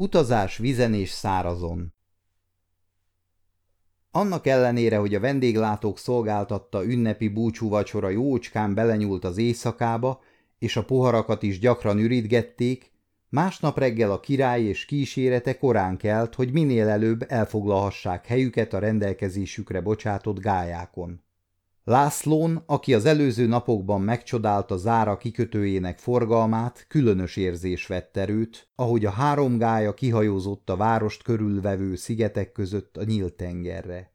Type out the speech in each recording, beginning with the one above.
Utazás vizen és szárazon Annak ellenére, hogy a vendéglátók szolgáltatta ünnepi búcsúvacsora jócskán belenyúlt az éjszakába, és a poharakat is gyakran ürítgették, másnap reggel a király és kísérete korán kelt, hogy minél előbb elfoglalhassák helyüket a rendelkezésükre bocsátott gályákon. Lászlón, aki az előző napokban megcsodálta zára kikötőjének forgalmát, különös érzés vett erőt, ahogy a három gája kihajózott a várost körülvevő szigetek között a nyílt tengerre.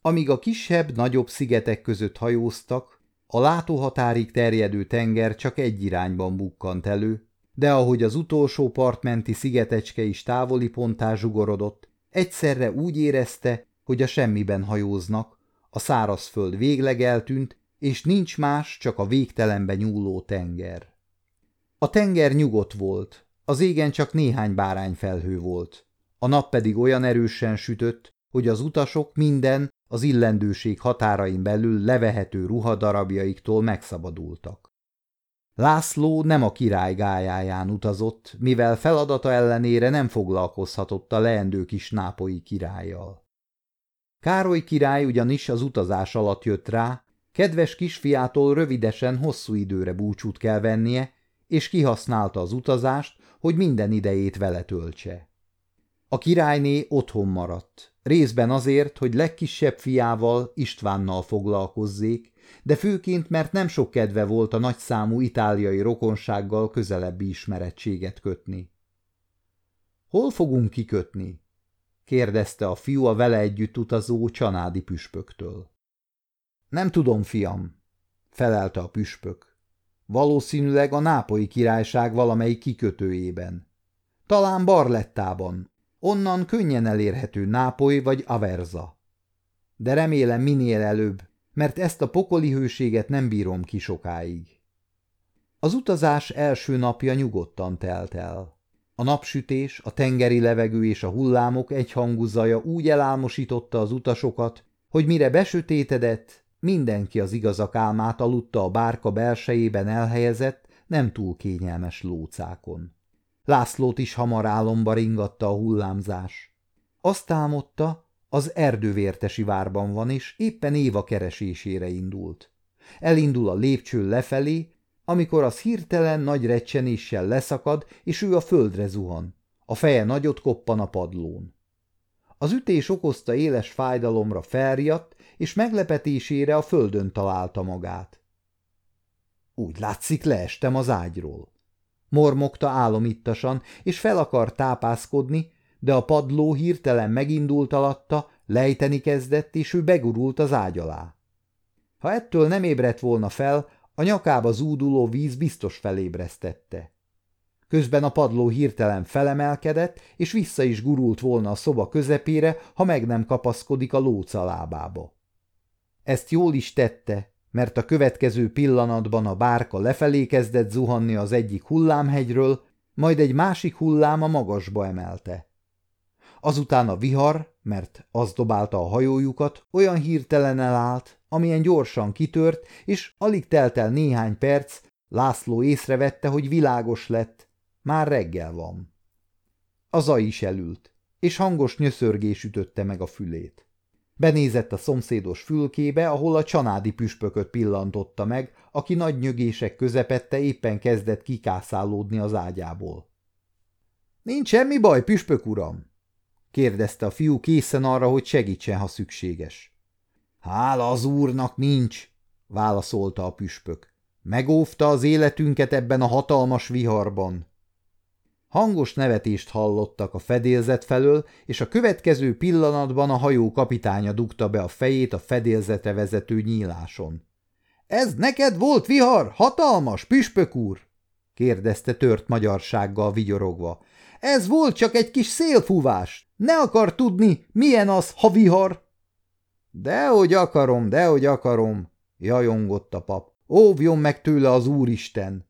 Amíg a kisebb, nagyobb szigetek között hajóztak, a látóhatárig terjedő tenger csak egy irányban bukkant elő, de ahogy az utolsó partmenti szigetecske is távoli pontá zsugorodott, egyszerre úgy érezte, hogy a semmiben hajóznak, a szárazföld végleg eltűnt, és nincs más, csak a végtelenbe nyúló tenger. A tenger nyugodt volt, az égen csak néhány bárányfelhő volt, a nap pedig olyan erősen sütött, hogy az utasok minden az illendőség határain belül levehető ruhadarabjaiktól megszabadultak. László nem a király gályáján utazott, mivel feladata ellenére nem foglalkozhatott a leendő kis nápoi királlyal. Károly király ugyanis az utazás alatt jött rá, kedves kisfiától rövidesen hosszú időre búcsút kell vennie, és kihasználta az utazást, hogy minden idejét vele töltse. A királyné otthon maradt, részben azért, hogy legkisebb fiával, Istvánnal foglalkozzék, de főként, mert nem sok kedve volt a nagyszámú itáliai rokonsággal közelebbi ismerettséget kötni. Hol fogunk kikötni? Kérdezte a fiú a vele együtt utazó csanádi püspöktől. Nem tudom, fiam, felelte a püspök. Valószínűleg a nápoi királyság valamelyik kikötőjében. Talán Barlettában, onnan könnyen elérhető Nápoly vagy Averza. De remélem minél előbb, mert ezt a pokoli hőséget nem bírom ki sokáig. Az utazás első napja nyugodtan telt el. A napsütés, a tengeri levegő és a hullámok egyhangú zaja úgy elálmosította az utasokat, hogy mire besötétedett, mindenki az igazak álmát aludta a bárka belsejében elhelyezett, nem túl kényelmes lócákon. Lászlót is hamar álomba ringatta a hullámzás. Azt álmodta, az erdővértesi várban van, és éppen Éva keresésére indult. Elindul a lépcső lefelé, amikor az hirtelen nagy recsenéssel leszakad, és ő a földre zuhan. A feje nagyot koppan a padlón. Az ütés okozta éles fájdalomra felriadt, és meglepetésére a földön találta magát. Úgy látszik, leestem az ágyról. Mormogta álomittasan, és fel akar tápászkodni, de a padló hirtelen megindult alatta, lejteni kezdett, és ő begurult az ágy alá. Ha ettől nem ébredt volna fel, a nyakába zúduló víz biztos felébresztette. Közben a padló hirtelen felemelkedett, és vissza is gurult volna a szoba közepére, ha meg nem kapaszkodik a lóca lábába. Ezt jól is tette, mert a következő pillanatban a bárka lefelé kezdett zuhanni az egyik hullámhegyről, majd egy másik hullám a magasba emelte. Azután a vihar, mert az dobálta a hajójukat, olyan hirtelen elállt, amilyen gyorsan kitört, és alig telt el néhány perc, László észrevette, hogy világos lett, már reggel van. Az aj is elült, és hangos nyöszörgés ütötte meg a fülét. Benézett a szomszédos fülkébe, ahol a csanádi püspököt pillantotta meg, aki nagy nyögések közepette éppen kezdett kikászálódni az ágyából. – Nincs semmi baj, püspök uram? – kérdezte a fiú készen arra, hogy segítsen, ha szükséges. Hála az úrnak nincs, válaszolta a püspök. Megóvta az életünket ebben a hatalmas viharban. Hangos nevetést hallottak a fedélzet felől, és a következő pillanatban a hajó kapitánya dugta be a fejét a fedélzetre vezető nyíláson. – Ez neked volt vihar, hatalmas, püspök úr? – kérdezte tört magyarsággal vigyorogva. – Ez volt csak egy kis szélfúvás. Ne akar tudni, milyen az, ha vihar? Dehogy akarom, dehogy akarom, jajongott a pap. Óvjon meg tőle az úristen!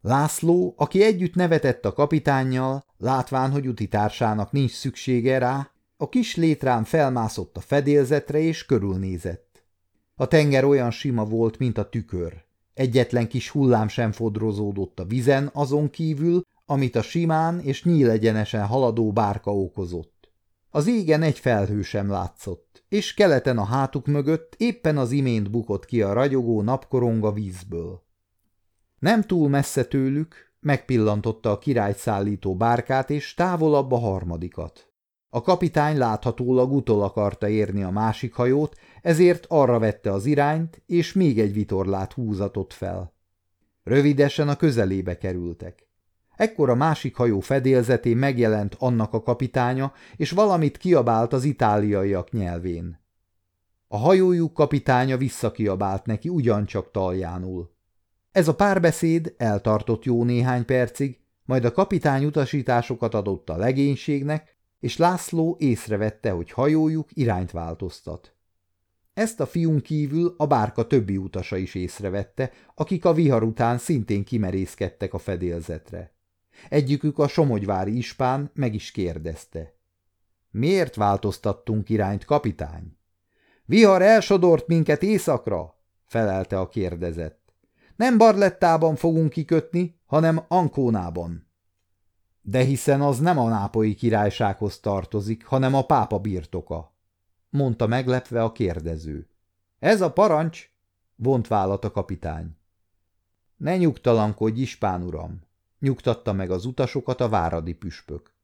László, aki együtt nevetett a kapitánnyal, látván, hogy utitársának nincs szüksége rá, a kis létrán felmászott a fedélzetre és körülnézett. A tenger olyan sima volt, mint a tükör. Egyetlen kis hullám sem fodrozódott a vizen, azon kívül, amit a simán és nyílegyenesen haladó bárka okozott. Az égen egy felhő sem látszott, és keleten a hátuk mögött éppen az imént bukott ki a ragyogó napkoronga vízből. Nem túl messze tőlük megpillantotta a királyt szállító bárkát, és távolabb a harmadikat. A kapitány láthatólag utol akarta érni a másik hajót, ezért arra vette az irányt, és még egy vitorlát húzatott fel. Rövidesen a közelébe kerültek. Ekkor a másik hajó fedélzetén megjelent annak a kapitánya, és valamit kiabált az itáliaiak nyelvén. A hajójuk kapitánya visszakiabált neki ugyancsak taljánul. Ez a párbeszéd eltartott jó néhány percig, majd a kapitány utasításokat adott a legénységnek, és László észrevette, hogy hajójuk irányt változtat. Ezt a fiún kívül a bárka többi utasa is észrevette, akik a vihar után szintén kimerészkedtek a fedélzetre. Egyikük a somogyvári ispán meg is kérdezte. Miért változtattunk irányt, kapitány? Vihar elsodort minket éjszakra, felelte a kérdezett. Nem Barlettában fogunk kikötni, hanem Ankónában. De hiszen az nem a nápolyi királysághoz tartozik, hanem a pápa birtoka, mondta meglepve a kérdező. Ez a parancs, vont vállat a kapitány. Ne nyugtalankodj, ispán uram, nyugtatta meg az utasokat a váradi püspök.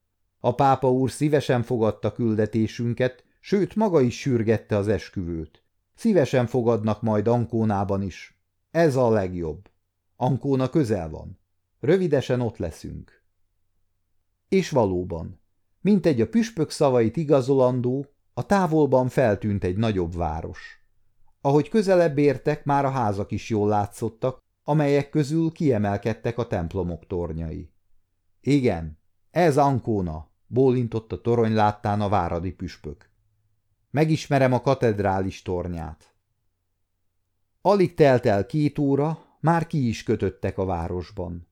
A pápa úr szívesen fogadta küldetésünket, sőt maga is sürgette az esküvőt. Szívesen fogadnak majd Ankónában is. Ez a legjobb. Ankóna közel van. Rövidesen ott leszünk. És valóban, mint egy a püspök szavait igazolandó, a távolban feltűnt egy nagyobb város. Ahogy közelebb értek, már a házak is jól látszottak, amelyek közül kiemelkedtek a templomok tornyai. Igen, ez Ankóna, bólintott a torony láttán a váradi püspök. Megismerem a katedrális tornyát. Alig telt el két óra, már ki is kötöttek a városban.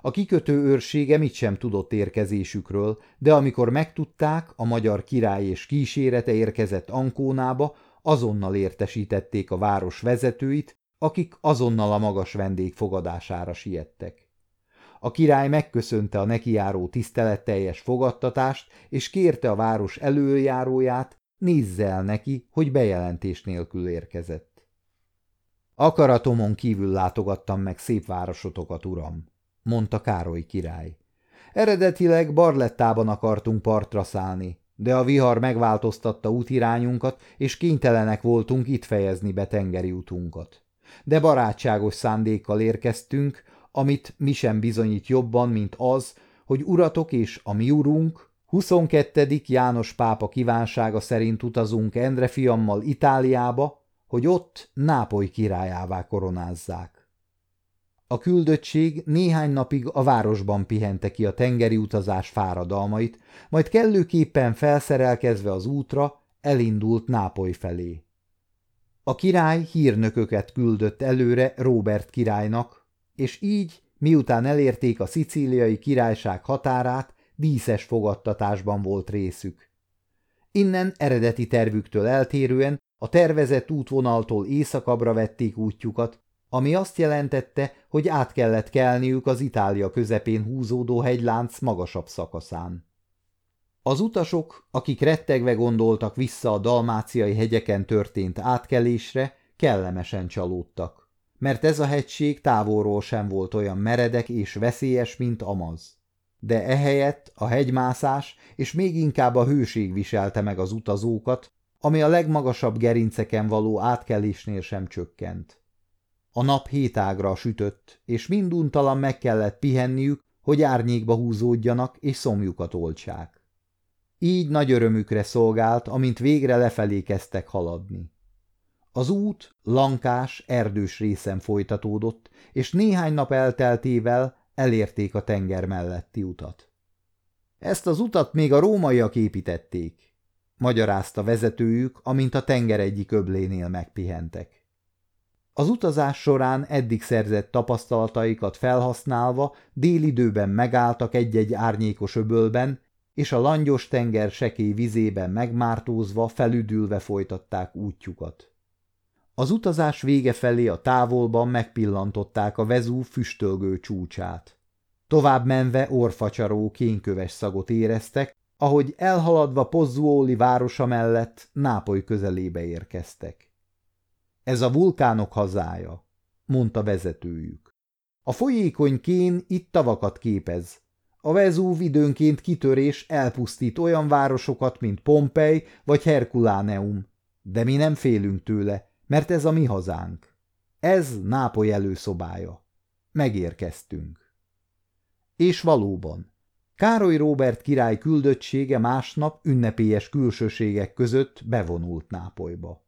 A kikötő őrsége mit sem tudott érkezésükről, de amikor megtudták, a magyar király és kísérete érkezett Ankónába, azonnal értesítették a város vezetőit, akik azonnal a magas vendég fogadására siettek. A király megköszönte a nekiáró tiszteletteljes fogadtatást, és kérte a város előjáróját, nézze el neki, hogy bejelentés nélkül érkezett. Akaratomon kívül látogattam meg szép városotokat, uram, mondta Károly király. Eredetileg Barlettában akartunk partra szállni, de a vihar megváltoztatta útirányunkat, és kénytelenek voltunk itt fejezni be tengeri utunkat de barátságos szándékkal érkeztünk, amit mi sem bizonyít jobban, mint az, hogy uratok és a mi urunk, 22. János pápa kívánsága szerint utazunk Endre fiammal Itáliába, hogy ott Nápoly királyává koronázzák. A küldöttség néhány napig a városban pihente ki a tengeri utazás fáradalmait, majd kellőképpen felszerelkezve az útra elindult Nápoly felé. A király hírnököket küldött előre Robert királynak, és így, miután elérték a szicíliai királyság határát, díszes fogadtatásban volt részük. Innen eredeti tervüktől eltérően a tervezett útvonaltól északabbra vették útjukat, ami azt jelentette, hogy át kellett kelniük az Itália közepén húzódó hegylánc magasabb szakaszán. Az utasok, akik rettegve gondoltak vissza a dalmáciai hegyeken történt átkelésre, kellemesen csalódtak, mert ez a hegység távolról sem volt olyan meredek és veszélyes, mint Amaz. De ehelyett a hegymászás és még inkább a hőség viselte meg az utazókat, ami a legmagasabb gerinceken való átkelésnél sem csökkent. A nap hétágra sütött, és minduntalan meg kellett pihenniük, hogy árnyékba húzódjanak és szomjukat oltsák. Így nagy örömükre szolgált, amint végre lefelé kezdtek haladni. Az út lankás, erdős részen folytatódott, és néhány nap elteltével elérték a tenger melletti utat. Ezt az utat még a rómaiak építették, magyarázta vezetőjük, amint a tenger egyik öblénél megpihentek. Az utazás során eddig szerzett tapasztalataikat felhasználva délidőben megálltak egy-egy árnyékos öbölben, és a langyos tenger sekély vizében megmártózva, felüdülve folytatták útjukat. Az utazás vége felé a távolban megpillantották a vezú füstölgő csúcsát. Tovább menve orfacsaró kénköves szagot éreztek, ahogy elhaladva Pozzuoli városa mellett Nápoly közelébe érkeztek. Ez a vulkánok hazája, mondta vezetőjük. A folyékony kén itt tavakat képez. A Vezúv időnként kitörés elpusztít olyan városokat, mint Pompej vagy Herkuláneum, de mi nem félünk tőle, mert ez a mi hazánk. Ez Nápoly előszobája. Megérkeztünk. És valóban, Károly Róbert király küldöttsége másnap ünnepélyes külsőségek között bevonult Nápolyba.